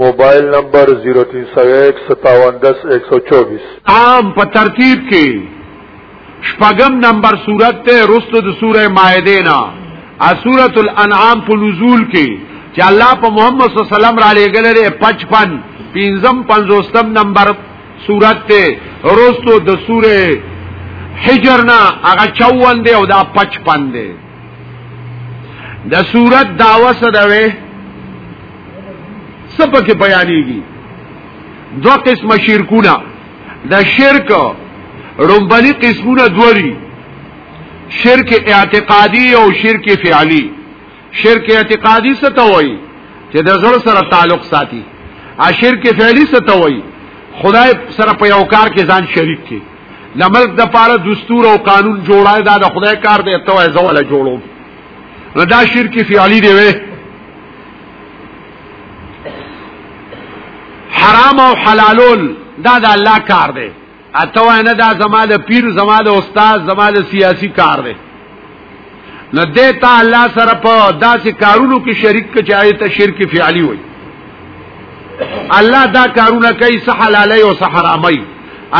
موبایل نمبر 03015710124 عام په ترتیب کې شپږم نمبر صورت ته رستو د سوره مائده نه ا سوره الانعام په نزول کې چې الله په محمد صلی الله علیه وسلم را لېګل لري 55 پنځم پنځوستم نمبر صورت ته رستو د سوره حجر نه هغه 54 دی او دا 55 دی د صورت داوسه دوي سپه کې بیانېږي دو قسم شرکونه دا شرک رنبلی قسمونه دوری شرک اعتقادی او شرک فعلی شرک اعتقادی ستوئی چې د زړه سره تعلق ساتي ا شرک فعلی ستوئی خدای سره په یو کار کې ځان شریک کی لملک د پاره دستور او قانون جوړای دا د خدای کار دی ته زوله جوړو دا شرک فعلی دی وی حرام او حلالول دا د الله کار دی اته وای نه دا زما د پیر زما د استاد زما د سیاسی کار دی نو دیتا الله سره په داسې کارونو کې شریک کچای ته شرک فعلی وای الله دا کارونه کوي صح حلالي او صح حرامي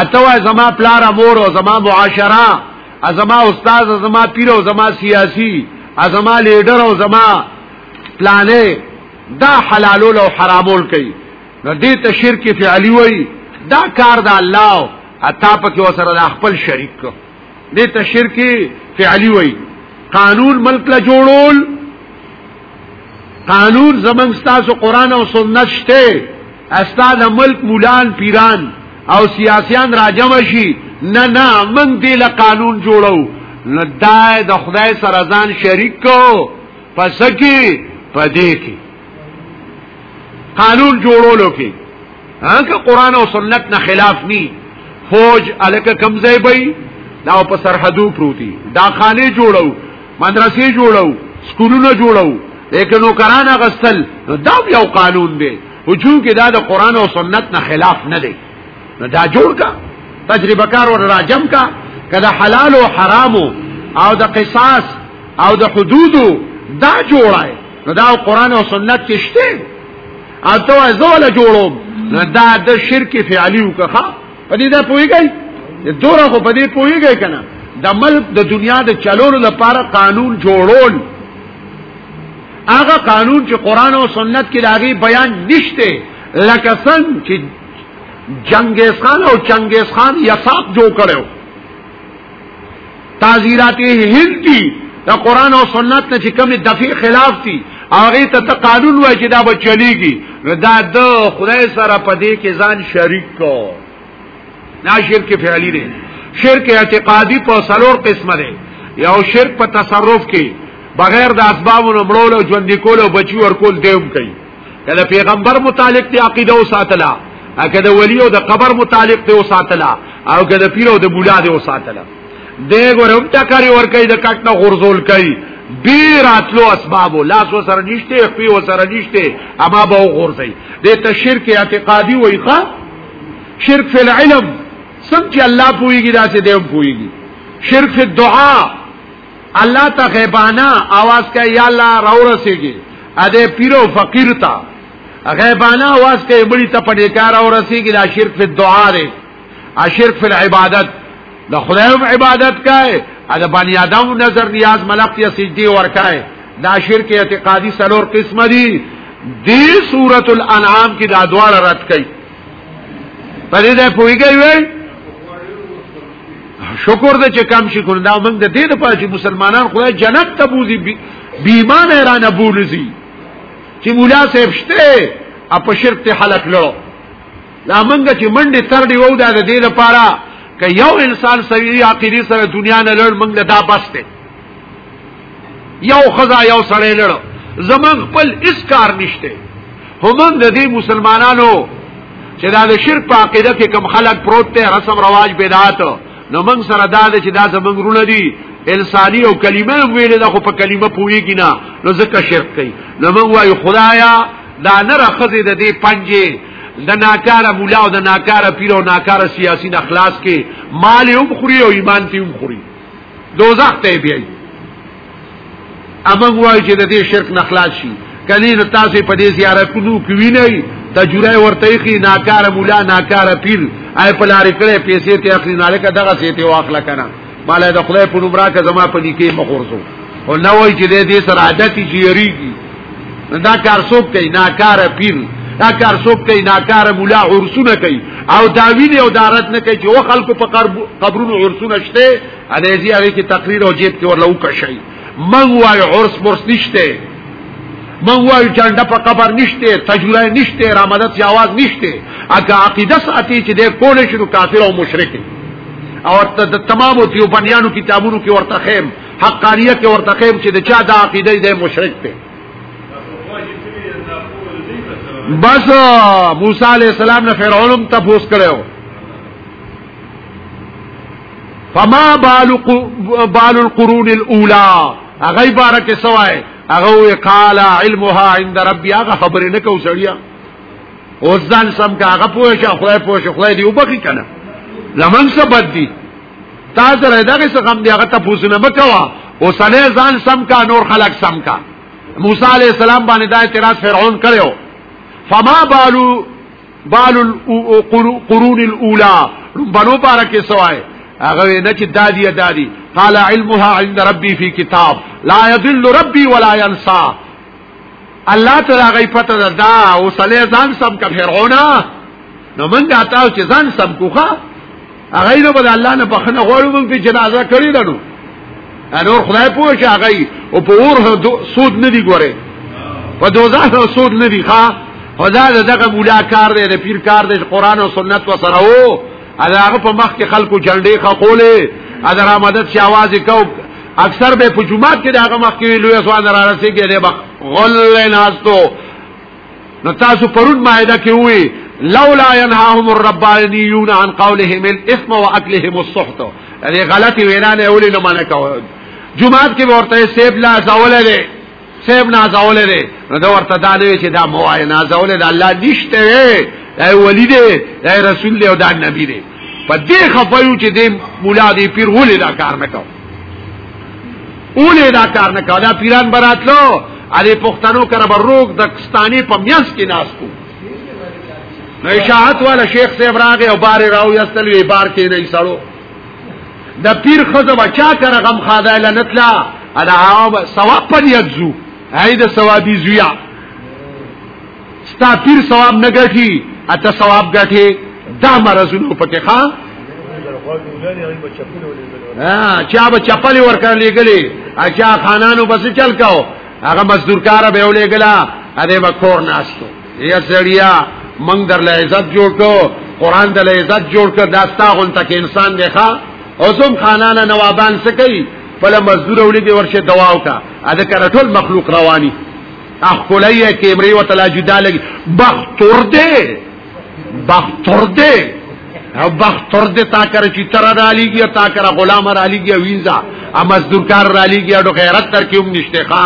اته وای زما پلار مور او زما معاشره ازما استاد ازما پیر او زما سیاسی ازما لیډر او زما پلانې دا حلالول او حرامول کوي نو دې ته شرک فعلی وای دا کار د الله اتا پکې وسره د خپل شریک کو دې ته شرک فعلی وای قانون ملک لا جوړول قانون زمنګ تاسو قران او سنت شته استاد ملک مولان پیران او سیاسيان راجم شي نه نه من دې له قانون جوړو نه دا د خدای سره ځان شریک کو پس کی پدې کې قانون جوړولو کې هغه قران او سنت نه خلاف ني فوج الک کمزې بې دا په سرحدو پروتي دا خانه جوړو مدرسې جوړو سکولونه جوړو لیکن نو کرانه غسل دا یو قانون دی او چونکه دا د قران او سنت نه خلاف نه دی نو دا جوړ کا تجربه کار ور راجم کا کدا حلال او حرام او د قصاص او د حدود دا جوړای نو دا قران او سنت کې شته اته زول جوړوم نو دا د شرک فعلی وکخه په دې دا پويږي دوره خو په دې پويږي کنه د ملک د دنیا د چلولو لپاره قانون جوړول هغه قانون چې قران او سنت کې لاغي بیان نشته لکه څنګه چې جنگیز خان او چنگیز خان یساق جو کړو تعزیرات هند دي د قران او سنت نه چې کوم دفي خلاف دي هغه ته ته قانون وای چې دا به چلیږي دا د خدای سره په دې کې ځان شریک کو دا شرک فعلی دی شرک اعتقادي په سلور قسمه دی یو شرک په تصرف کې بغیر د اسبابونو مړولو ژوند کولو بچي ورکول دیوم کوي کله پیغمبر متعلق دی عقیده او ساتلا اګه د ولی او د قبر متعلق دی او ساتلا او که د پیر او د مولا دی او ساتلا دی ګورم تا کاری ور کوي د کټ نه غرزول کوي بی راتلو اسباب لاس و سره نشته خپل و سره نشته اما به غرزي د تشرک اعتقادي وای ښا شرک فی العلم سم چې الله پويږي دا چې دی پويږي شرک فی الدعاء الله ته غیبانه आवाज کوي یا الله راورسیږي ا دې پیرو فقیر ته غیبانه आवाज کوي بلی ته پدې کار راورسیږي دا شرک په دعا دی ا شرک په عبادت د خدای عبادت کوي ا د بنی آدم نظر نیاز ملک یا سجدي ور کوي دا شرک اعتقادي سلور قسم دي دی سورۃ الانعام کې دا دواړه رد کړي پدې ده پويږي وي شکر دې چې کم شي کول دا موږ د دې لپاره چې مسلمانان خدای جنت ته بوزي بیمان ایران بولزي چې مولا صاحب شته اپ شرک ته حلق لړو لا موږ چې منډه تر دی وو دا د دې لپاره که یو انسان سوي عقیدی سره دنیا نه لړ موږ دا بس ته یو خزا یو سړی لړ زمون خپل اس کار نشته همون د دې مسلمانانو چې دا د شرک په عقیده کې کم خلک پروت ته رسم رواج بدعات نو موږ سره دا چې دا زمونږ رونه دي انساني او کلمه ویل دا خو په کلمه پويږي نه نو ځکه شرک کوي نو موږ وایو خدایا دا نه راخذ د دې پنجه د ناکاره مولا او د ناکاره پیر او ناکاره سیاسي نه خلاص کې مال هم خوري او ایمان ته هم خوري دوزخ ته بیایي امنګ وای چې د دې شرک نه خلاص شي کله نو تاسو په دې زیارتونو کې وینئ د جورای ورته کی ناکار مولا ناکار پیر آی په لارې کړې پیسې ته اخلي نه لکه دغه سي ته واخلا کنه مال د خدای په نوم راکه زما په نيکه مخورسو او نه وای چې دې سره عادت جيريږي دا کار څوک کوي ناکار پیر دا کار څوک کوي ناکار مولا عرسونه کوي او دا ویني او دارت نه کوي چې و خلکو په قبرونو عرسونه شته انځي هغه کې تقریر او جیب کې ورلو کشي من وای عرس مرس نشته من وای جنډه په قبر نشته تجربه نشته رامدت یا आवाज نشته اګه عقیده ساتي چې د کول شنو کافر او مشرک او د تمامو دیوبنیانو کتابونو کې ورته خیم حقانیه کې ورته خیم چې د چا د عقیده دی مشرک دی بس موسی علی السلام نه فرعون هم تفوس کړو فما بال بال القرون الاولى هغه بارکه سوای هغه وی قال علمها عند ربي هغه خبرې نه کو سړیا او ځان سم کا هغه پوه شه خدای پوه شه خدای دی وبخي کنه لمن څه بد دي تا سره دغه څه غم دی هغه ته پوښتنه وکوا او سړی ځان سم کا نور خلق سم کا موسی علی السلام باندې دا اعتراض فرعون کړو فما بالو بال القرون الاولى بنو بارکه سوای هغه نه چې دادی دادی قال علمها عند ربي في كتاب لا يضل ربي ولا ينسى الله تعالی غي پته دا او صلی ځان سم کا فرعون نو من دا تاسو چې ځان سم کوخه هغه نو بل الله نه بخنه غواړو مونږ په جنازه کړی دنو انور خدای پوه شي هغه او په اور سود نه دی ګوره په دوزخ سود نه دی ښا خدا دغه مولا کار دی د پیر کار دی قران او سنت و سره وو هغه په مخ کې خلکو جنډې خولې اذر آمدت شي आवाज کو اکثر به په جمعات کې دغه مخ کې لوی اسوان را رسیږي د غل ناستو نو تاسو پرون مائده کې وې لولا ينهاهم الربانيون عن قولهم الاثم واكلهم السحت یعنی غلطي وینا نه ولې نه منع کاوه جمعات کې ورته سیب لا زاول لري سیب نا زاول لري نو دا ورته دا نه چې دا موای نا زاول لري الله نشته ای ولی دی ای رسول دی او دا نبی دی په دې خفایو چې دې مولا دې پیر ولې دا کار نه کاوه اولې دا کار نه کاوه دا پیران براتلو علي پښتنو کړه بروک د پاکستاني په میاس کې ناس کو نو اشاعت والا شیخ صاحب راغی او بار راو یستل وی بار کې نه سړو د پیر خزه بچا کر غم خاده لنتلا ادا ثواب پر یزو هاي د ثوابي زویا ستا پیر ثواب نه ګټي اته ثواب ګټي دا مرزونه پکې ښا ها چا به چپل ورکړ لګلې اچا خانانو بس چل کاو هغه مزدورکار به ولېګلا اده به کور ناستو یا سړیا منګ در له عزت جوړ کو قران د له عزت جوړ کو داستا غون تک انسان دی ښا اوسم خانانه نوابان سکی فل مزدور ولګي ورشه دواو کا اده کړه ټول مخلوق رواني اخولای کیمرې وته لا جدا لګي بختور دې بختور دې او بختور دې تا کر چې تر را لګي تا کر غلام را لګي وینځه ا مزدور کار را لګي اډو غیرت تر کوم نشته ښا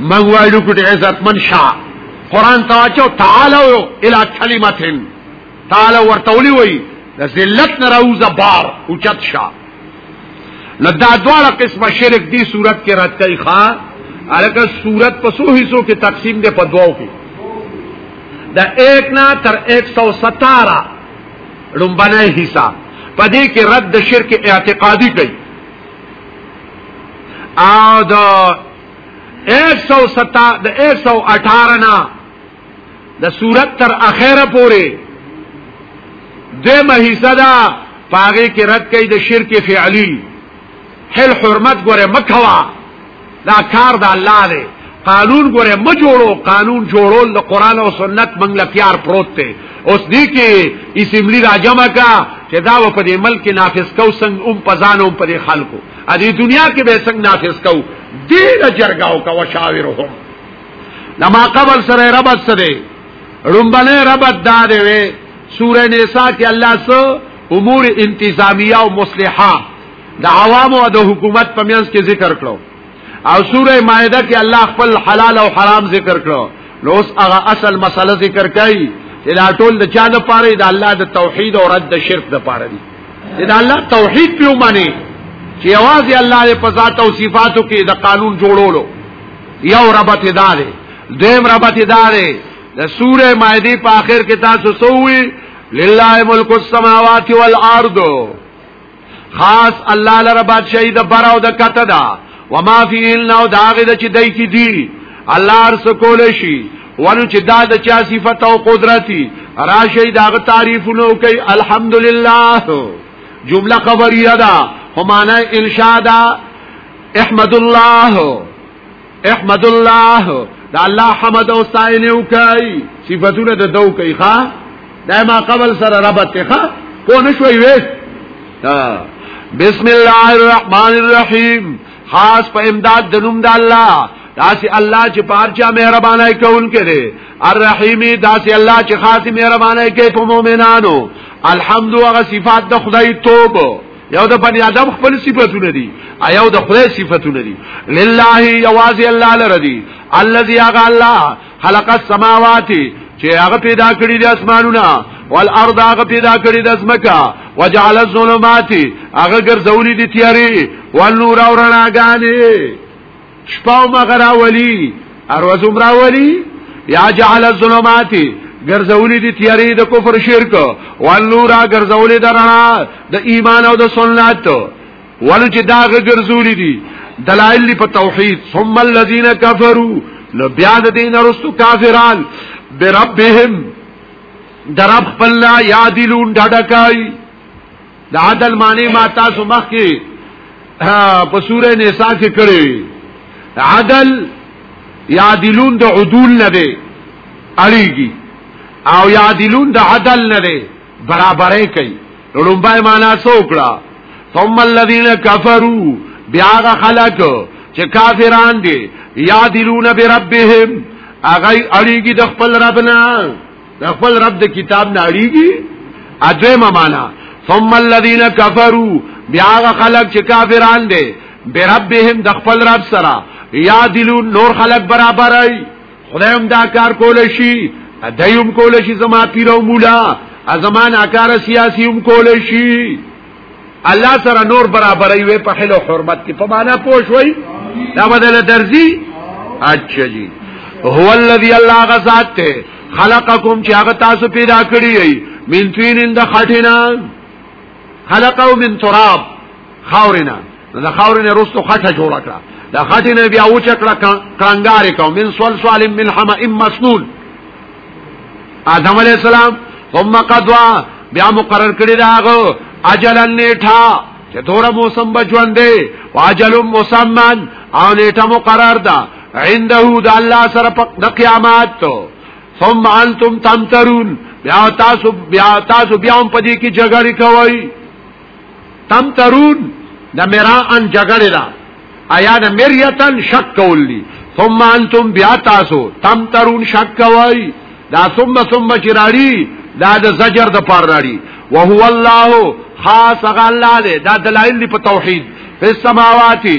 من وایلو کوټه عزت من شاه قران ته واچو تعالو الی کلمتن تعالی ورته ولي وي د ذلت نه راوځه بار او چت شا نو دا دواړه قسمه شرک دی صورت کې رات کوي ښا الکه صورت په سو حصو کې تقسیم دی په دواو کې دا 1 نه تر 117 لومبنه حصہ په دې کې رد د شرک اعتقادي کوي او دا 117 د 118 نه د صورت تر اخره پورې دیمه حصہ دا پاغه کې رد کوي د شرک فعلی حل حرمت ګوره مکوا دا کار د الله دی قانون ګوره م جوړو قانون جوړول د قران او سنت منګل پیار پروت دی اوس دې کې اسمبلی را جمع کا چې دا په دې ملک نافذ کو څنګه اوم پزان اوم په خلکو ا دې دنیا کې به څنګه نافذ کو دې جرګاو کا وشاورهم دا ما قبل سره ربط سره رنبنه ربط دا دی وی سوره نساء کې الله سو امور انتظامیه او مصلحه د عوام او د حکومت په میانس کې ذکر کړو او سوره مائده کې الله خپل حلال او حرام ذکر کړو نو اوس هغه اصل مسله ذکر کړي چې دا ټول د چا نه پاره د الله د توحید او رد د شرک د پاره دي دا الله توحید پیو معنی چې आवाज الله په ذات او صفاتو کې د قانون جوړولو یو ربط دا دی دویم ربط دا دی د سوره مائده په آخر کې تاسو سووي لله ملک السماوات والارض خاص الله لره بادشاہي د بر او د کته دا وما فيهن او داغه د چې دای کی دی الله ارس کول شي ورو چې دا د چا صفت او قدرتي راشي داغه تعریفونو کوي الحمدلله جمله خبریه ده همانه انشاء ده احمد الله احمد الله دا الله حمد او ستاینه او کوي صفاتونه د دو کوي ښا دا ما قبل سره ربط ښا کو نشوي وېس بسم الله الرحمن الرحیم خاص په امداد د نوم د الله داسې الله چې پارچا مهربانای کول کړي الرحیم داسې الله چې خاص مهربانای کوي په مؤمنانو الحمد او صفات د خدای توبه یو د بنی آدم خپل صفاتونه دي ایو د خدای صفاتونه دي لله یوازې الله لردي الذي اغا الله خلق السماوات چې هغه پیدا کړی د اسمانونو والارض هغه پیدا کړی د اسمکا وجعل الظلمات هغه ګرځولې دي تیارې والنور اورناګانې شپاو مغرا ولی اروزم را ولی یا جعل الظلمات ګرځولې دي تیارې د کفر شرک والنورا ګرځولې درنا د ایمان او د سنت ولو چې دا ګرځولې دي دلایل په توحید ثم الذين كفروا نو بیا د دین ارستو کافران بربهم درب خپل یادلون ډډکای د عدل معنی ما تاسو مخ کې په سوره نساء کې کړی عدل یادلون د عدول نه دی اړیږي او یادلون د عدل نه دی برابرې کوي لومبای معنا څوکړه ثم الذين كفروا بیا خلق چې کافران دي یادلون بربهم اغه اړیږي د خپل ربنا د خپل رب د کتاب نه اړيږي اځمه معنا ثم الذين كفروا بیا هغه خلک چې کافران دي بربهم د خپل رب سره یا دلو نور خلک برابر ای خدای هم دا کار کول شي دایم کول شي زما پیرو مولا ازمان اکار سیاسی هم کول شي الله سره نور برابرې وي په حلو حرمت کې په معنا پوه شوي دا بدل درځي اچھا جی هو الذی الله غزاد ته خلقکم چې هغه تاسو پیدا کړی یي من تین د خټینا خلقو من تراب خاورینا د خاورینا رستو خټه جوړ کړه د خټینا بیا و چکړه کانګار کو من سلسال من حمئ مسنون آدم علیہ السلام ثم قدوا بیا مقرر کړی داغه اجلا نیټه چې دوره موسم بجوان دی واجل مسمن او نیټه مقرر ده عنده د الله سره د قیامت ثم انتم تمترون بیا تاسو بیا تاسو بیا هم پدې کې جګړه کوي تم ترون د مراءن جګړه ده ایا د مریتن شک کول دي ثم انتم بیا تاسو تم ترون شک کوي دا ثم ثم چې راړي دا د زجر د پار راړي وهو الله خاص غ الله دې دا دلایل دی په توحید په سماواتی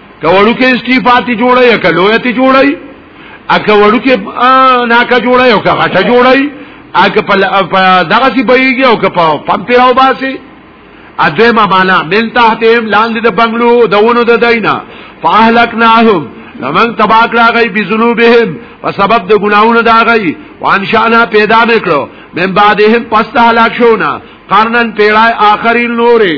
کوړو کې استیفاتی جوړه یا کلوه تی جوړه اکه وړو کې ناکه جوړه یا که غټه جوړه اکه په دغه سی بېږي او که په پمپ راو باسي ادمه معنا من تحتهم لاندې د بنگلو دونو د دینا فاهلکناهم لمن تباک را غي بذنوبهم په سبب د ګناونو دا غي وان شانا پیدا وکړو من بعدهم پس هلاک شونا قرنن پیړای آخرین نورې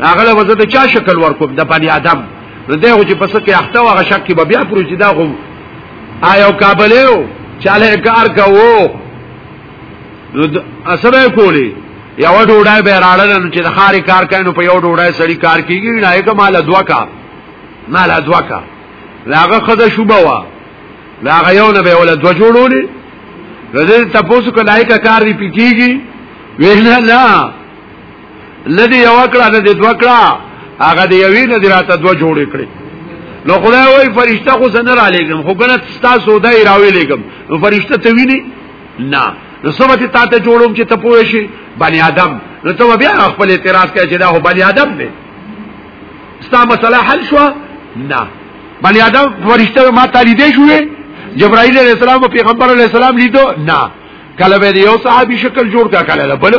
هغه له وزه د چا شکل ورکوم د بنی آدم نو دغه چې پس کې اخته وغه شک کې بیا پروچ دا غو آیا کابلیو چاله کار کوو نو اسره کولی یو ډوډۍ به راړل نو چې د خاري کار کوي نو په یو ډوډۍ سړی کار کیږي نه یې کمال دوا کا مال دوا کا لاغه خده شوبه وا لاغه یو نه به ول دوا جوړولې رزه تاسو کو لایکه کار دی پیږي ویل نه لدی یو کړه نه دی دو کړه هغه دی یوی نه دی راته دو جوړ کړی نو خدای وای فرشتہ خو سن را لګم خو کنه تاسو دای راوی لګم نو فرشتہ ته ویني نه نو سبت تا ته جوړوم چې ته پوه شي بنی آدم نو ته بیا خپل اعتراض کوي چې دا هو بنی آدم دی ستا مسله حل شو نه بنی آدم فرشتہ ما ته لیدې شوې جبرائیل علیہ السلام او پیغمبر علیہ السلام لیدو نه کله به یو صحابي شکل جوړ کا کله بل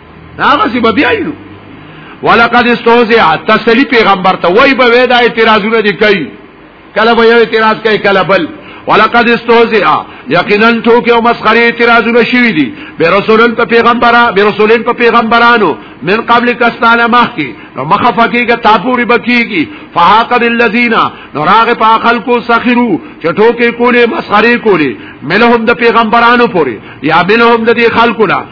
هغه سی به بیا یو ولقد استهزئ تسلی پیغمبر ته وای به ودا اعتراضونه دي کوي کله به یو اعتراض کوي کله بل ولقد استهزئ یقینا ټوکې او مسخري اعتراضونه شوي دي به رسولن په پیغمبره به رسولین په پیغمبرانو من قبل کستانه مخکي نو مخفقېګه تاپوري بکیږي فهاق الذین نو راغ په خلکو سخرو چې ټوکې کولې مسخري کولې ملهم د پیغمبرانو پوري یا ملهم د خلکو نه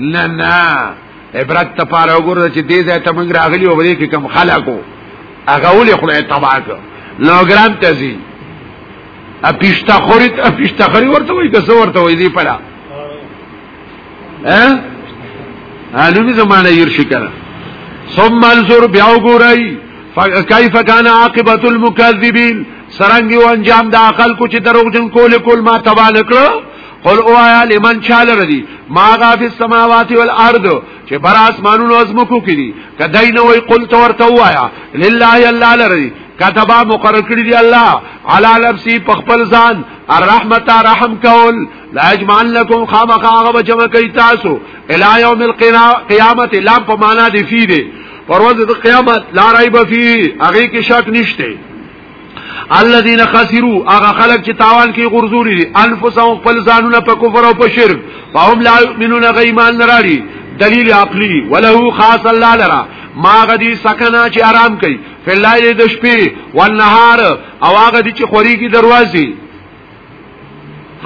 نه نه عبرت ته پاره وګوره چې دې ځای ته موږ راغلی او دې کې کم خلکو هغه ولې خدای تبا کړ نو ګران ته زی ا پښتا خوري ته پښتا خوري ورته وای که څو ورته وای دی پلا ها علوی زمانه ير شکر ثم انظر بیا وګورای کیف کان عاقبت المکذبین سرنګ یو انجام د عقل کو چې دروغجن کول کول ما تبا نکړو قل اوایا لمن چال ردی ما غا فی السماوات والارض چې بر اسمانونو ازمکو کې دي کدی نو وی قل تو ورته وایا لله الله لری کتبا مقرر کړی دی الله علی نفسی په خپل ځان الرحمت رحم کول لا اجمعن لكم خامخا غو جمع کوي تاسو الی یوم القیامت لا په معنا دی فی دی پرواز د قیامت لا رایب فی هغه کې شک نشته الذين خسروا هغه خلک چې تاوان کې غرزوري دي انفسهم خپل ځانونه په کفر او په شرک فهم لا يؤمنون غيمان نراري دلیل عقلی وله خاص الله لرا ما غدي سکنا چې آرام کوي فلای د شپې والنهار او هغه دي چې خوري کی دروازې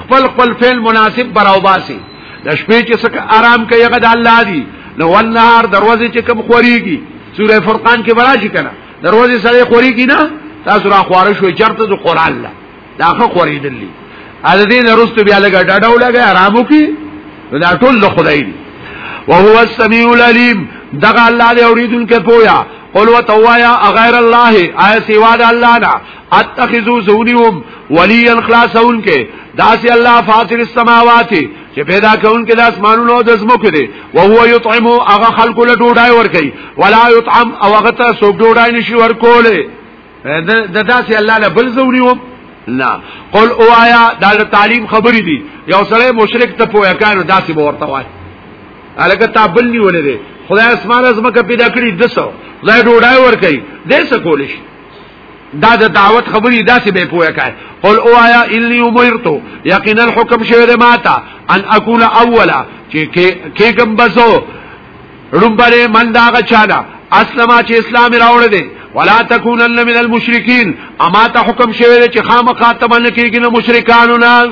خپل خپل فعل مناسب براو باسي د شپې چې څه آرام کوي هغه د الله دی نو ولنهار دروازه چې کم خوريږي سوره فرقان کې براشي کنه دروازه سره خوريږي نه تاسو را خواره شوي چرته د قران الله داخه خوريدلې ا دې نرست بیا لګا ډاډه ولګا آرامو کې دا ټول له خدای دی وهو السميع العليم دغه الله دې اوریدونکو پویا قل وتوایا غیر الله آیا سیوا د الله نه اتخذو زونیوم ولی الخلاصون کې داسې الله فاطر السماوات چې پیدا کون کې د اسمانونو د زمکو دی او هو یطعم هغه خلق له ډوډۍ ور کوي ولا یطعم او هغه ته سوګ ډوډۍ نشي ور کوله د داسې الله له بل زونیوم نه قل اوایا دا تعلیم خبرې دي یو سره مشرک ته پوهه کانو داسې ورته وایي الګ تابل نیولې دي خدای اسمان از مکه پیدا کړی دسو خدای ډوډای ور کوي دې څه کول شي دا د دعوت خبرې داسې به پوهه کوي قل او آیا انی امرتو یقینا حکم شوی دی ماته ان اقول اولا چې کې کوم بزو رمبره من داغه چاله اسلمه چې اسلام راوړ دی ولا تکونن من المشرکین اما ته حکم شوی دی چې خامخا ته باندې کېږي نه مشرکانو نه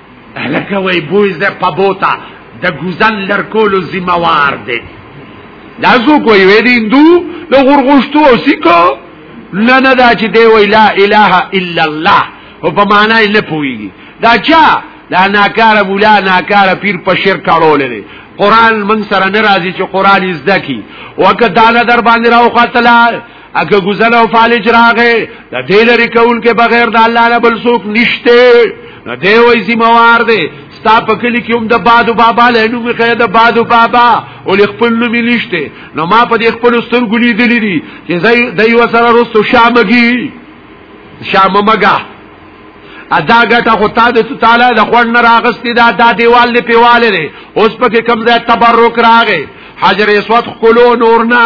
لکه وای بوی زه په بوتا د ګوزن لرکولو ذمہ وار دی دا زو کوی وی دی هندو د غرغشتو او سیکو نه نه دا چې دی وی لا اله الا الله او په معنا یې نه پويږي دا چا دا ناکار مولا ناکار پیر په شرک اړول دي قران من سره ناراضي چې قران زده کی وکړه دا در باندې راو خاطلا اګه غزل او فالج راغه د دې لري کول کې بغیر د الله نه بل څوک نشته نو دی وای زموار دی ستا په کلی کې هم د بادو بابا له نوم خیر د بادو بابا او خپل نوم نشته نو ما په دې خپل سترګو لیدلې دي چې زای دای وسره رسو شامګي شاممګه ادا ګټه خو تا د تعالی د خوړ نه راغستې دا د دیوال دی پیواله دی اوس په کې کم ځای تبرک راغې حجر اسود خلو نور نه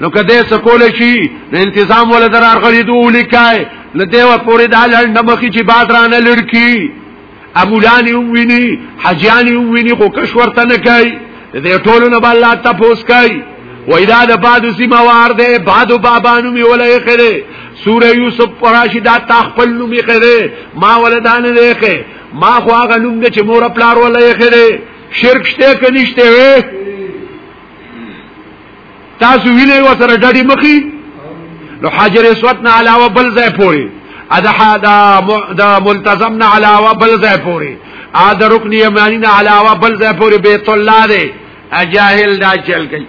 نو کده څه کول شي نو التزام ول در ارغړي دوه لیکای نو دیو پوری د لړند مخي چې بادرانه لړکی امولان یو ویني حجان یو ویني خو کښ ورته نه کوي دې ټولو نه بل الله تاسو کوي و اذا د باد سیما وار ده باد بابانو می ولای خره سوره یوسف پراشی دا تخپل نو می خره ما ولدان نه خره ما خو هغه نوم چې مور پلار ولای خره شرک شته کنيشته تاسو وینئ وسره ډډي مخي نو حجر اسود نه علاوه بل ځای پوري ادا دا دا ملتزم نه علاوه بل ځای پوري ادا رکن یمانی نه علاوه بل ځای پوري بیت الله دی اجاهل دا چل گئی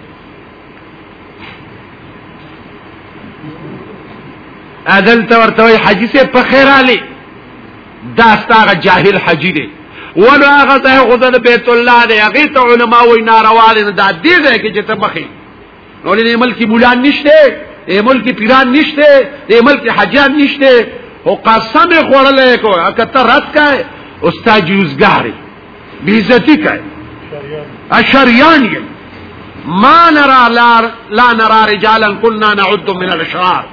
ادل تورتوی حجی سے پخیر علی دا ستاره جاهل حجی دی ولو هغه ځای خو د بیت الله دی هغه ته علما وای ناروا دي دا دې ځای کې چې ته مخې نو دې ملک بولان نشته دې ملک پیران نشته دې ملک حجان نشته او قسم خورلې کو اکته رات کای استاد یوزګاری بیزتی کای اشریان یم ما نرى لا, لا نرى رجالا كنا نعد من الاشرار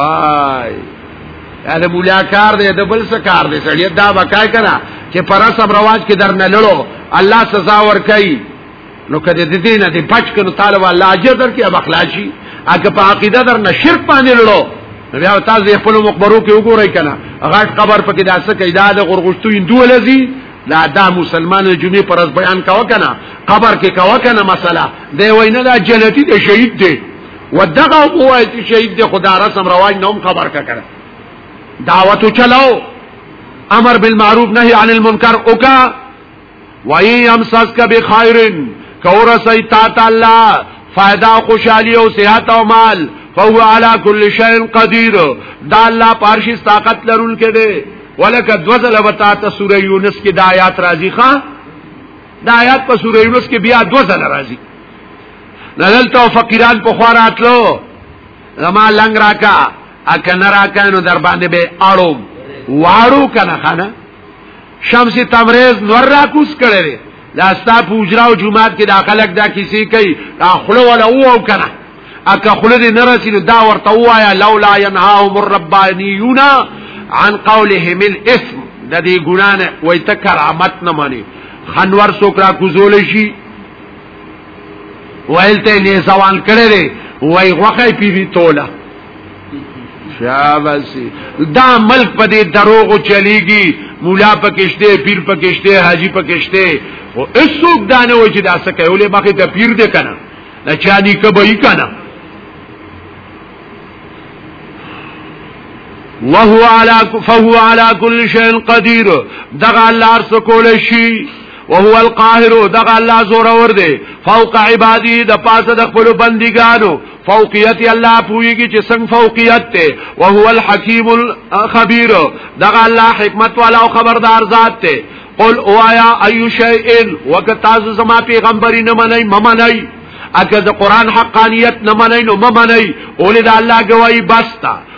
آی دا د مولا کار دی د بل څه کار دی سړی دا وکای کړه چې پر سب رواج کې درنه لړو الله سزا ور کوي نو کده د دې نه دی بچ کړو طالب الله اجر درکې اب اخلاصي اګه په عقیده در نه شرک باندې لړو بیا تاسو خپل مقبرو کې وګورئ کنه غټ قبر پکې داسه کې دا د غرغشتو هندو لذي دا دا مسلمان جمعې پر بیان کاوه کنه قبر کې کاوه کنه مسله دی وینه دا جنتی دی شهید دی ودغه وای چې شهید دی خدا رسم رواج نوم خبر کا کړه دعوت چلاو امر بالمعروف نهی عن المنکر اوکا وای امساس کا بخیرن کور سی تا تعالی فائدہ خوشحالی او صحت او مال فهو على كل شيء قدير دا الله پارشي طاقت لرون کې دي ولکه دوزل وتا ته سوره یونس کې د آیات راځي ښا د آیات په سوره یونس کې بیا دوزل راځي دلته فقیران په خوا راتلو زما لنګ راکا اکه نه راکا نو در باندې به اړو واړو کنه خانه شمس تبریز نور را کوس کړي دا ستا پوجرا او جمعات کې داخلك دا کیسې کوي دا خلو ولا او کنه اکه خلو دې نه رسیدو دا ورته وایا لولا ينهاهم الربانيون عن قولهم الاسم د دې ګنا نه وای ته کرامت نه مانی خنور سوکرا کوزول شي ویل ته نه ځوان کړی دی وای غوخه پی وی توله شاباسي دا ملک په دې دروغو چلیږي مولا پکشته پیر پکشته حاجی پکشته او اسوک دانه و چې دا څه کوي ولې مخه ته پیر دې کنه نه چا دې کبي کنه وهو على فهو على كل شيء قدير دغه الله سکول شي وهو القاهر دغه الله زور اور دی فوق عبادی د پاسه د خپل بندګانو فوقیت الله پویږي چې څنګه فوقیت ته وهو الحکیم الخبیر دغه الله حکمت والا او خبردار ذات ته قل اوایا ایو شیئن وک تاسو زما پیغمبري نه منئ ممنئ اګه د قران حقانیت نه منئ نو ممنئ اولید الله گواہی بستا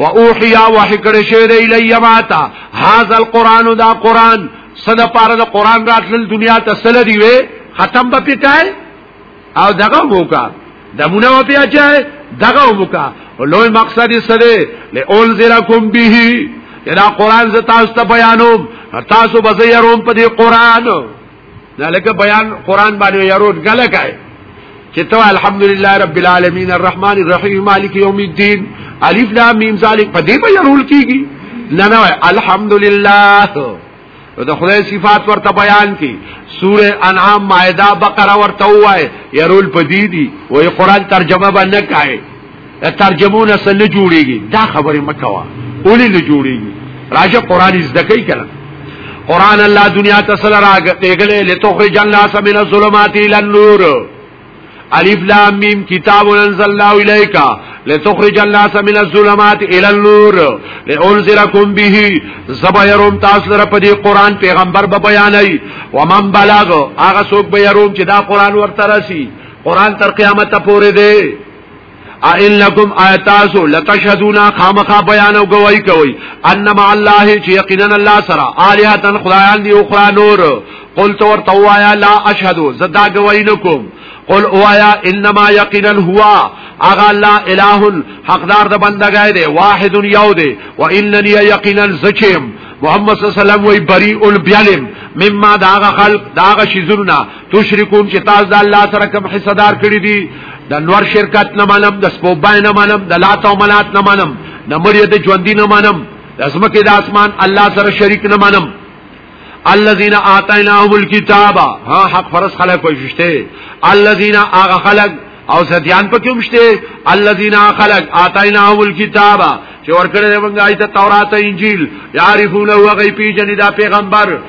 و اوحیا وحی کړی شوی دی الی ماتا هاذا القران دا قران صد پاره د قران راتل دنیا ته سل دی وی ختم به پټای او دغه موکا دمونه و پیا چای دغه موکا لوی مقصد یې سره لئول ذرکم به دا قران ز تاسو ته بیانوم تاسو به زه يروم په دې قران نه لکه بیان قران باندې یارو غل کای چې تو الحمدلله رب العالمین الرحمن الرحیم مالک یوم الدین الف لام میم ذالک په دې به یارول کیږي نه نه الحمدلله د خدای صفات ورته بیان کی سوره انعام مائده بقره ورته وای يرول پدیدی وای قران ترجمه باندې کای ترجمون سره نه جوړيږي دا خبره مکوا اولی نه جوړيږي راځه قران زده کوي کړه قران الله دنیا ته سره راغله لتخرج الناس من الظلمات الى النور الف لام میم کتاب انزلنا الیک لتخرج الناس من الظلمات الى النور لانذرکم به زبیرم تاسو لپاره په دې قران پیغمبر به بیانای و من بلغ هغه څوک به يروم چې دا قران ورته راشي قران تر قیامت پورې دی ائنکم آیتاسو لتشهدون خامخا بیان او گواہی کوي انما الله چې یقینا الله سره الہتن خدایان دی او خدای نور قلت ورته وایا لا اشهد زدا گواہی نکوم قل اوایا انما یقینا هوا اغا لا اله حقدار د بندګای دی واحد یو دی و اننی یقینا زچم محمد صلی الله علیه وسلم وی بری البیلم مما داغه خلق داغه شذرنا تشرکون چې تاسو د الله سره کوم حصدار کړی دي د نور شرکت نه منم د سپوبای نه منم د لات او منات نه منم د مړی د ژوندۍ نه منم د اسمکه د اسمان الله سره شریک نه منم الذين اعطيناهم الكتاب ها حق فرض خلق کوششته الذين اغه خلق او سديان پکې مشته الذين خلق اعطيناهم الكتاب چې ورکړې موږ آیت تورات انجیل یعرفون هو غی پیجن دا پیغمبر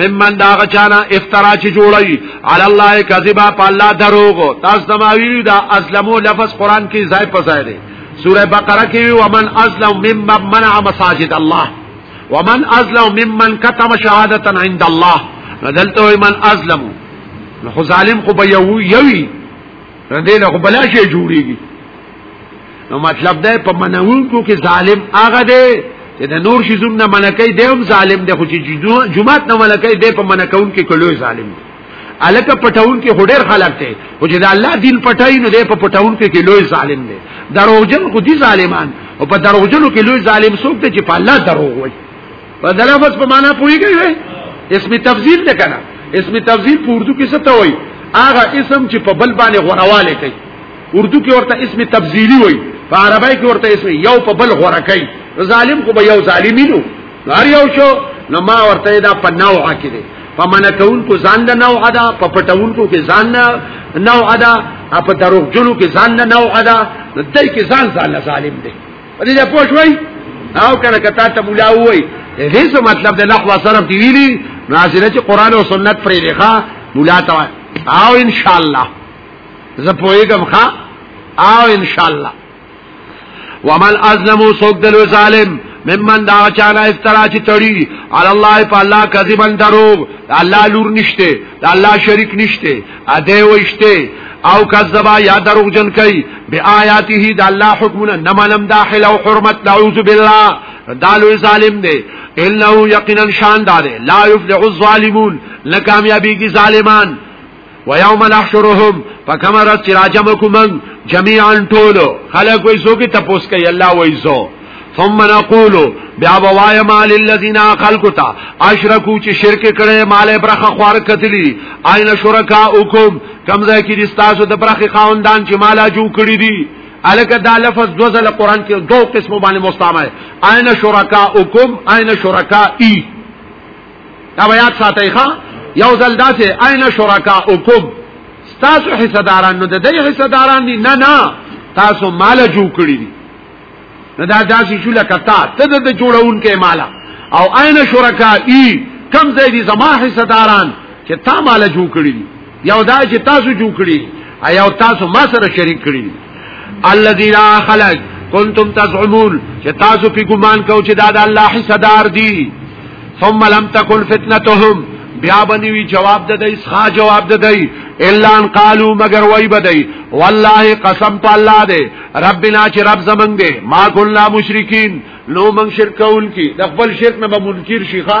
ممن دا غچانا افترا چې جوړي علی الله کذبا په الله دروغ تاسو دماوی دا اسلمو لفظ قران کې ځای په ځای دی سوره بقره کې ومن اسلم ممن منع مساجد الله ومن اسلم ممن كتم شهادتا عند الله ندلته من اسلم خو ظالم خو به یو یوي ردی له بلا شي جوړيږي نو مطلب ده په منونکو کې ظالم هغه دی چې د نور شي زوم نه منکې دی هم ظالم دی خو چې جمعات نه منکې دی په منکون کې کلوې ظالم دی الکه پټاون کې هډر خلک ته او چې د الله دین پټای نو دی په پټاون کې کې لوی ظالم دی دروغجن خو دي ظالمان او په دروغجنو کې لوی ظالم څوک دی چې په الله دروغ وایي په دلافت په معنا پوهیږي اسم تفضیل ده کنه اسم تفضیل په اردو کې څه ته وایي هغه اسم چې په بل باندې غورواله کوي اردو کې ورته اسم تبذیلی وای په عربی کې ورته اسم یو په بل غوړه کوي ظالم خو به یو ظالمینو هر یو شو نو ما ورته دا په نوع کې دي په من کون کو ځان نه نوع ادا په پټون کو کې ځان نه نوع ادا په دروغ جنو کې ځان نه نوع ادا نو دای کې ځان ځان ظالم دي په دې پوه شوي او کنه کته ته مولا وای هیڅ مطلب د لحظه صرف دی ویلي نازله چې قران او سنت پرې لخوا مولا ته او ان شاء الله زه پوهیږم ښا او ان شاء الله ومن ازلم سوق دل ظالم ممن دا چانا افترا چې تړي علی الله په الله کذبا دروغ الله لور نشته الله شریک نشته اده وشته او کذبا یا دروغ جن کوي بی آیاته د الله حکمونه نه منم داخل او حرمت نعوذ بالله دالو ظالم دی انه یقینا شان دار لا یفلح الظالمون لکامیابی کی ظالمان ويوم نحشرهم فكما رات راجمكم من جميعا طول خلق وي سو کی تپوس کوي الله وي سو ثم نقول بیا بوایا مال الذين خلقتا اشرکو چې شرک کړي مال برخه خوار کتلی عین شرکا حکم کمزه کې د تاسو د برخه خاوندان چې مالا جو کړی دي الکه دا لفظ دو ځل قران کې دوه قسمه باندې مستعمل عین شرکا حکم عین شرکا ای دا بیا ساتي ښا یو ځل داسې عین شرکا او کوب تاسو حصہ داران نو د دې حصہ داران دي نه نه تاسو مال جوړ کړی دي نه دا داسې شو لکه تا ته د جوړون کې مال او عین شرکا ای کم ځای دي زما حصہ داران چې تا مال جوړ کړی دي یو دا چې تاسو جوړ کړی ایاو تاسو ما سره شریک کړی الذي لا خلق كنتم تزعمون چې تاسو په ګمان کو چې دا د الله حصدار دي ثم لم تكن فتنتهم بیا بنوی جواب ده دی سخا جواب ده دی الا ان قالو مگر وای بدی والله قسم په الله ده ربنا چې رب زمنګ ده ما کنا مشرکین لو من شرکون کی د خپل شرک نه به منکر شيخه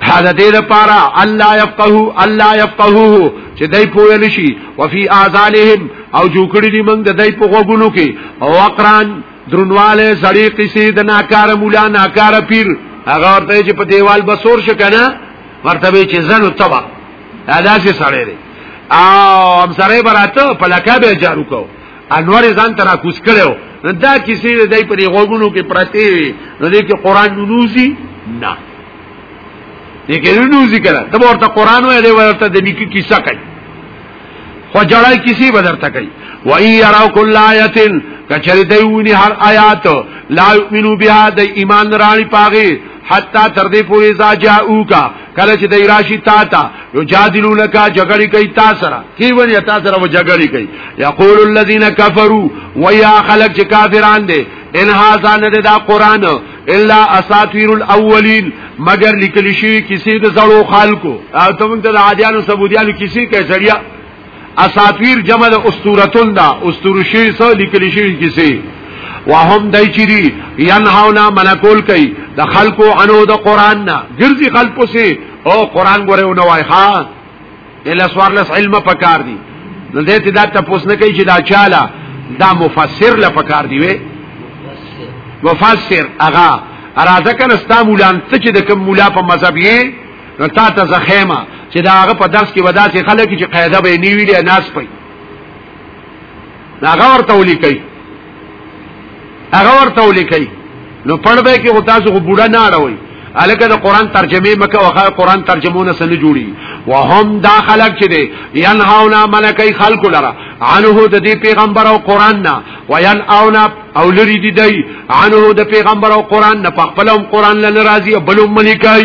هذا دې لپاره الله يفقهو الله يفقهوه چې دای پوه نشي وفي اذانهم او جوړکړي دي موږ د دای په غوګونو کې او اقران درنواله سړی قصې د ناکار مولا ناکار پیر هغه ورته چې په دیوال بسور شو کنه ورته چې زنو تبا دا چې سړی دی او هم سره براته په لکه به جارو کو انور ځان ترا کوس کړو دا کیسې د دای په غوګونو کې پرته نو دې کې قران نوزي نه دې کې نو ذکر دا ورته قران وې دې ورته د نیکی کیسه کوي خو جړای کیسه بدر تا کوي و ای یراو کل آیتن کچری دیونی هر آیات لا یؤمنو بها د ایمان رانی پاغي حتا تر دې پورې ځا جاءو کا کله چې دای راشي تا تا یو جادلو لکا جګړی کوي تا سره کی ونی تا سره و جګړی کوي یقول الذين كفروا ويا خلق چې کافران دي ان هاذا نه دا قران الا اساطیر الاولین مگر لیکل شوی کسی د زړو خلکو او ته موږ د عادیانو سبودیانو کسی کې سړیا اساطیر جمع د اسطورتون دا اسطورشی سو لیکل شوی کسی وهم دای چی دی ینهاونا منکول کوي د خلکو انو د قران نه ګرځي خلکو سي او قران غره ونوای ها اله سوارلس علم پکار دی نو دې ته دا تاسو نه کوي چې دا چاله دا مفسر له پکار دی وي مفسر اغا اراده کنه ستا مولان ته چې د کوم مولا په مذهب یې نو تا ته زخیمه چې دا هغه په درس کې وداسې خلک چې قاعده به نیوی لري ناس پي دا هغه ورته ولي کوي هغه ورته ولیکي نو پړ به کې غوتا سو بوډا نه اړوي الکه د قران ترجمه مکه واخا قران ترجمهونه سن جوړي وهم دا خلق چې دي ينهاونا ملکي خلق لرا عنه د دې پیغمبر او قران نه وين اونا او لري دي دی عنه د پیغمبر او قران نه په خپلم قران لنه راضي بلوم ملکای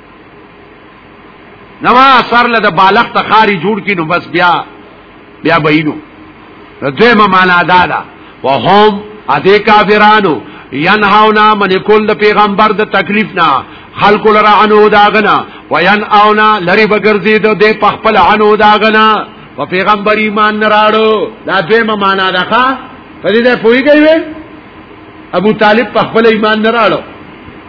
نو اثر له د بالغ ته خاري جوړ کینو بس بیا بیا بینو دویمه معنا دا ده وهم اده کافرانو ینهاونا من کول د پیغمبر د تکلیف نه خلق لرا عنو داغنا وین اونا لری بگرزی دو دی پخپل عنو داغنا و پیغمبر ایمان نراڑو دا دویم مانا دا خوا فدی دا پوئی گئی وی ابو طالب پخپل ایمان نراڑو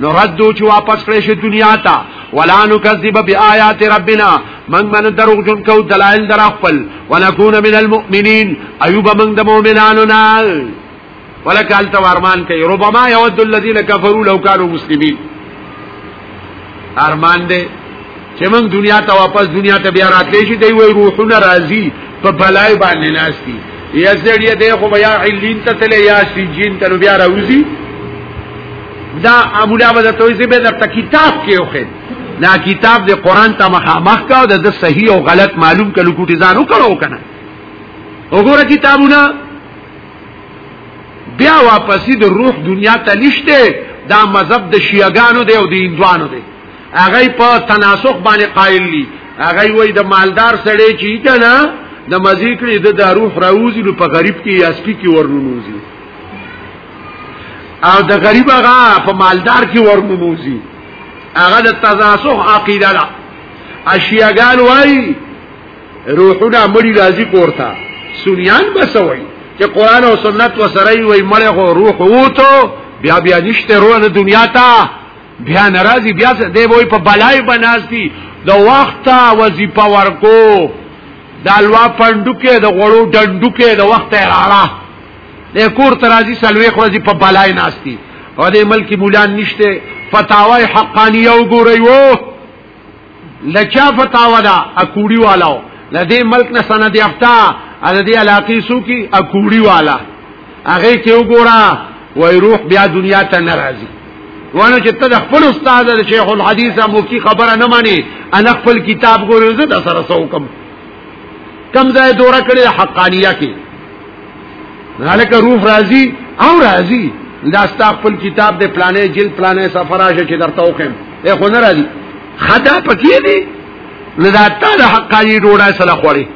نو ردو چې واپس کړی شي دنیا ته ولا نکذب بیاات ربنا من من دروغ جن کو دلائل در خپل ونكون من المؤمنین ایوب من د مؤمنانو نا ولک انت ورمان کوي ربما يود الذين كفروا لو كانوا مسلمين ارمان دې چې من دنیا ته واپس دنیا ته بیا راتلی شي دی وای روحونه راضي په بلای باندې ناشتي یزړی دې خو بیا علین ته تل یا سجین ته بیا راوځي دا امولا به ته وي به درته کتاب کې وخه دا کتاب د قران ته مخامخ کا او د صحیح او غلط معلوم کلو کوټی ځان وکړو کنه وګوره کتابونه بیا واپسی د روح دنیا ته نشته دا مذهب د شیعاګانو دی او د هندوانو دی هغه په تناسخ باندې قائل دي هغه وای د مالدار سړی چې کنه د مزیکړي د روح راوځي په غریب کې یا سپي کې ورنوځي او د غریب هغه په مالدار کې ورنوزي هغه د تزاسخ عقیده ده اشیاګان وای روحونه مړي راځي کوړتا سنیان بسوي چې قران او سنت وسره وي مړ خو روح وته بیا بیا نشته روح د دنیا ته بیا ناراضي بیا دی وای په بلای بناستی د وخت وظیفه ورکو د الوا پندوکه د غړو ډندوکه د وخت راړه د کور ترازی سلوي خورځي په بلای ناشتي او د ملک مولان نشته فتاوی حقانیه وګورئ وو لچا فتاوا دا اکوړی والاو لدې ملک نه سند یافتا ا دې علاقې سو کی اکوړی والا هغه کې وګورا وای روح بیا دنیا ته ناراضي وانه چې ته خپل استاد د شیخ الحدیث مو کی خبره نه مانی انا خپل کتاب ګورې زه د سره سو کم کم ځای دوره کړی حقانیه کې غلکه روح راضی او راضی دا ستا خپل کتاب د پلانې جل پلانې سفر راشه چې درته وکم ته خو نه راضی خدا پکې دی نه دا تعالی حقانی ډوړای سره خوري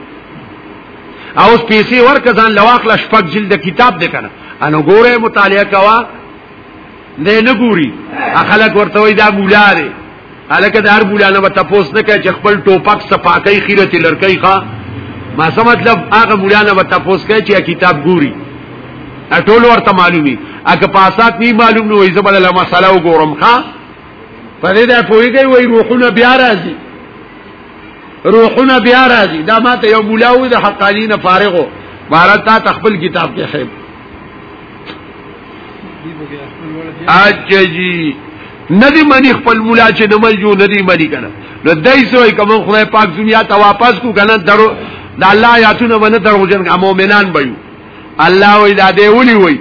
او اوس پیسې ورکه ځان لواخله شپږ جلد کتاب دې کنه انو ګوره مطالعه کوا نه نه ګوري خلک ورته وای دا مولا دی الکه د هر مولا نه وته پوس نه کوي چې خپل ټوپک صفاکۍ خیره تی لړکۍ ښا ما سم مطلب هغه مولا نه وته پوس کوي چې کتاب ګوري ټول ورته معلومي اګه پاسات نه معلوم نو ایزه بل مسله وګورم ښا په دې دا پوهیږي وای روحونه بیا راځي روحونه بیا راځي دا ماته یو مولاوی د حقانی نه فارغو بارا تا تخپل کتاب کې خیر اچھا جی ندی منی خپل مولا چې د ملجو ندی منی کنه نو دای سوې کوم خدای پاک دنیا ته واپس کو کنه درو د الله یاتونه باندې درو جن مؤمنان بيو الله وی دا دی ولي وی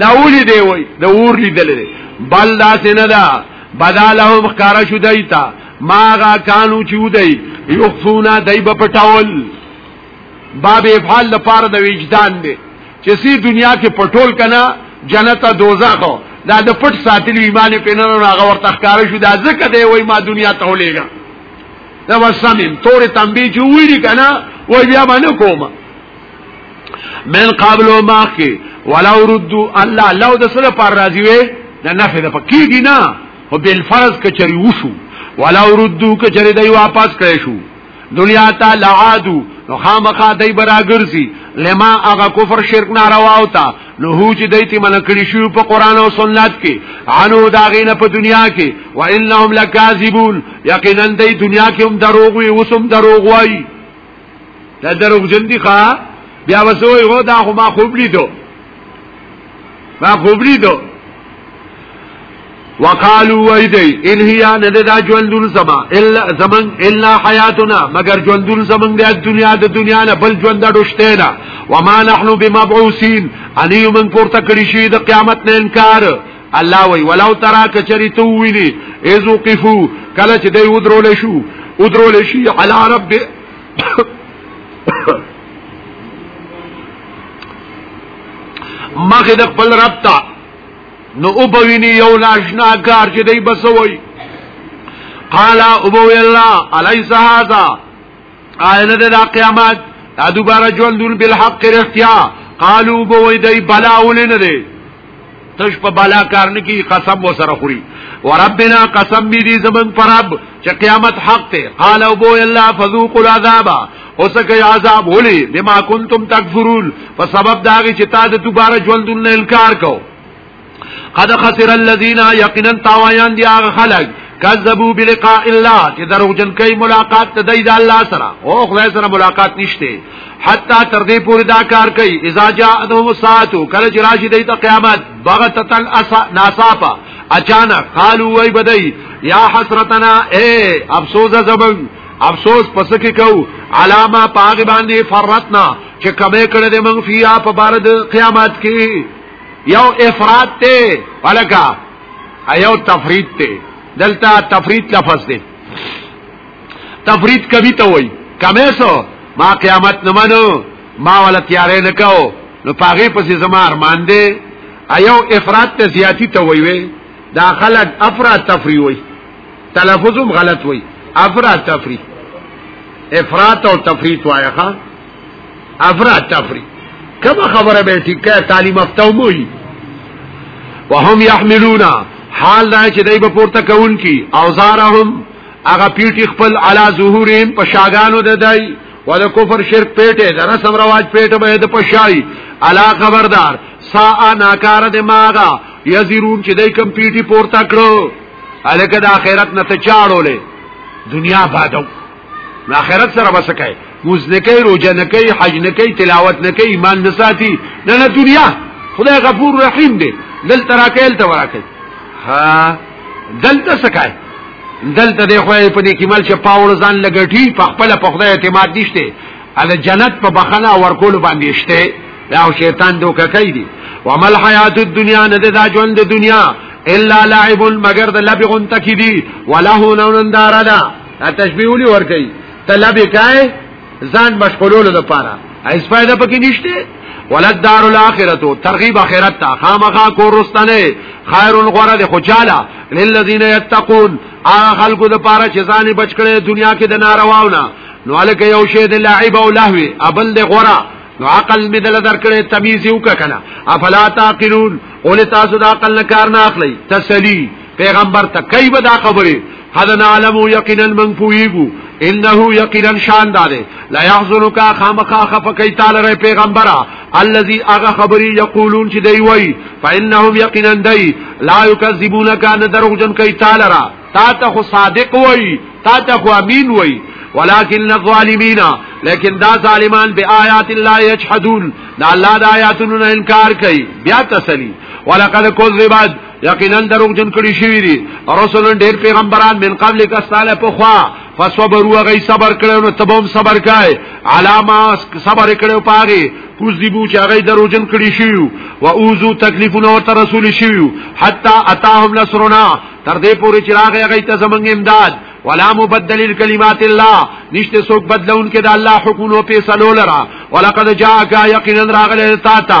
دا اولی دی وای د اور لیدل دی بل دا سینه دا بدالهم خکار شو دیتا ما غا کانو چې ودی یخفونا دای په پټاول باب افعال لپاره د وجدان دی چې سی دنیا کې پټول کنا جنت دوزخ دا د پټ ساتل ایمان په نن راغ ورته ښکار شو دا ځکه دی وای ما دنیا ته ولېګا دا وسامین تور تنبیه جوړی کنا وای بیا باندې کومه من قبل ما کی ولو ردو الله لو د سره پر راضی وي نه نفع د پکېږي نه او بل فرض کچری وشو ولو ردو کچری دی واپس کړی شو دنیا تا لعادو نو خامخا دی براګرزی لما اغا کفر شرک نارواو تا نو هو چې دی تی من کړی شو په قران او سنت کې انو داغین په دنیا کې و انهم لکاذبون یقینا دی دنیا کې هم دروغ وي وسم دروغ وایي دا دروغ جن دي ښا بیا وسوي هو دا خو ما خوب لیدو ما خوب لیدو وقالو ویدی ان هي نه دا ژوندون سما الا زمن الا حیاتنا مگر ژوندون زمن د دنیا د دنیا نه بل ژوند دشته نه وما نحنو بمبعوثین انیو من پورته کړی شي د قیامت نه انکار الله وی ولو ترا کچری تو ویلی از وقفو کله چې دی ودرول شو ودرول شي علی رب مخه د خپل رب ته نو او بوینی یو ناشنا کار چې دی بسوي قال ابو الله الیس هذا قال د قیامت دا دوباره ژوندون بالحق رختیا قالو بو دی بلا ولنه تش په بالا کار نه کی قسم وسره خوري وربنا قسم می دي زمن پرب چې قیامت حق ته قال او بو الله فذوقوا العذاب اوسکه عذاب ولي بما كنتم تکفرون په سبب دا چې تا د دوباره ژوندون انکار کو قد خسر الذين يقينا تاوان دي هغه خلک کذبوا بلقاء الله چې دروغجن کوي ملاقات د الله سره او خدای سره ملاقات نشته حتا تر دې پورې دا کار کوي اذا جاءهم الساعه کله چې راشي د قیامت بغتتن اسا ناصافا اچانک قالو وای بدای یا حسرتنا اے افسوس زبن افسوس پس کې کو علامه پاغ باندې فرتنا چې کمه کړه دې موږ فیا په بار د قیامت کې یو افراد ته ولکا ایو تفرید ته دلته تفرید لفظ دی تفرید کبی ته وای کمه سو ما قیامت نه منو ما ولا تیارې نه کو نو پاغه پسې زما ارمان دی ایو افراد ته زیاتی ته وای وی دا خلق افراد تفری وای تلفظم غلط وای افراد تفری افراد او تفری توای ښا افراد تفری کما خبره به ټیکه تعلیم افتو موي وهم يحملون حال دا چې دای په پورته کون کی اوزارهم هغه پیټي خپل علا ظهورهم په شاګانو د دای و د کفر شرک پیټه د رسم رواج پیټه به د پشای علا خبردار سا ناکار د ماغا یزیرون چې دای کم پیټي پورته کړو الکه د اخرت نه ته چاړولې دنیا بادو د اخرت سره بس کوي موز نه کوي روزه نه کوي حج نه کوي تلاوت نه کوي ایمان نه ساتي نه نه دنیا خدای غفور رحیم دی دل تراکل تراکل ها دلته سکای دلته د خوې په دې کې مل چې پاور ځان لګټي په خپل په خدای اعتماد نشته ال جنت په بخنه ورکول باندې شته دا شیطان دوکه کوي دي ومل حیات الدنیا نه دا ژوند د دنیا الا لعب مگر د لعب غون تکي دي وله نون دارا دا تشبیه ولي ور کوي تلبي کای ځان مشغولولو لپاره هیڅ فائدہ پکې نشته ولد دار الاخرته ترغیب اخرت ته خامخا کورستنه خیر الغره د خوشاله للذین یتقون هغه خلکو د پاره چې ځان بچ کړي دنیا کې د نارواونه نو الکه یو شی د لعب او لهوی ابل د غره نو عقل می دل درکړي تمیز یو کنه افلا تعقلون اول تاسو د عقل نه کار نه اخلي تسلی پیغمبر ته کوي به دا خبره قد نعلم یقینا من پویګو انه یقینا شان داره لا يحزنك خامخا خفقی تعالی رې پیغمبره الذي اغه خبري یقولون چې دی وای فانهم یقینا دی لا يكذبونك ان دروغجن کوي تعالی را تا ته خو صادق وای تا ته خو امین وای ولكن الظالمين لیکن دا ظالمان به آیات الله یجحدون دا الله د آیاتونو انکار کوي بیا تسلی ولقد كذبت یقینا دروغ جن کړي شوی دي رسول ډېر پیغمبران من قبل کستاله په خوا فصبروا غي صبر کړو نو تبوم صبر کای علامه صبر کړو پاغي کوز دی بو چې هغه درو جن کړي شیو و اوزو تکلیفونه ورته رسول شیو حتا اتاهم نصرنا تر دې پوري چې راغی هغه ته زمنګ امداد ولا مبدل الكلمات الله نشته څوک بدلون کې د الله حکم او فیصلو لرا ولقد جاءك يقينا راغله تا تا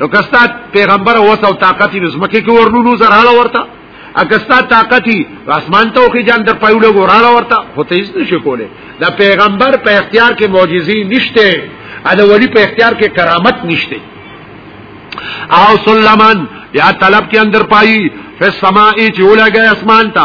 نو کستا پیغمبر وته او طاقت یې زمکه کې ورلولو زراله ورته اګستا طاقت اسمان ته خو جان در پایلو ګوراله ورته خو ته هیڅ نشي کوله دا پیغمبر په اختیار کې معجزي نشته ادا ولی په اختیار کې کرامت نشته او سلمان یا طلب کې اندر پای په سماعي چې ولګي اسمان ته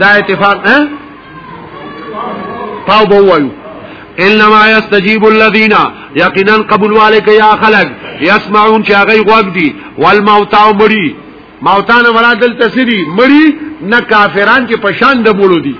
دا اتفاق ها پاو بو وایو انما يستجيب الذين يقينا قبول والك يا خلق يسمعون چې هغه غوږ دي والموتى او مړي موتى نه مراد دلته سړي مړي نه کافران چې پشان د بولو دي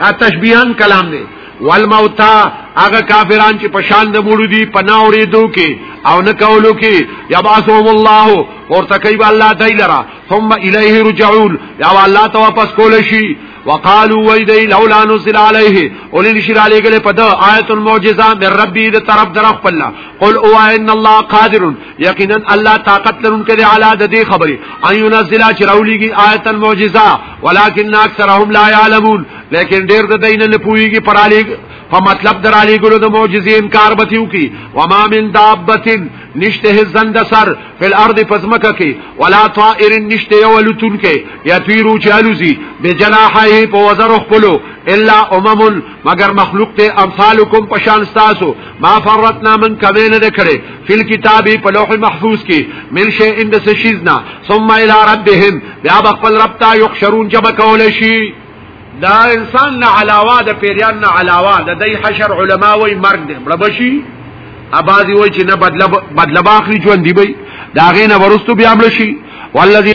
ا تشبيهان کلام دی والموتى هغه کافران چې پشان د بولو دي پناوري دو کې او نه کولو کې يبعثهم الله ورته کوي الله دایلرا ثم الیه رجعون یا الله ته واپس کول شي وقالو وای دی لولا نزل علیه اولین شر علی گله پد آیت المعجزه من ربی د طرف در خپل قل او ان الله قادر یقینا الله طاقت لرون کړي علی د دې خبره ان ينزل چرولیږي آیت المعجزه ولکن اکثرهم لا يعلمون لیکن ډیر د دین نه پویږي پر علی په مطلب در علی ګلو د معجزې انکار بتیو کی وما من دابتن نشته زند سر فل ارض پزمکه کې ولا طائر نشته یو لتون کې یا تیرو چالوزی به جناحه په وزر خپلو الا امم مگر مخلوق ته امثالکم پشان تاسو ما فرتنا من کمه نه کړي فل کتاب په لوح محفوظ کې من شی اند سشیزنا ثم الى ربهم بیا خپل رب ته یحشرون جمع کول شي دا انسان نه علاوه د پیریان نه علاوه د دای حشر علما وای مرګ دې مړبشي اباځي وای چې نه بدله بدله باخري ژوند دی بي دا غینه ورستو بیا مړ شي والذي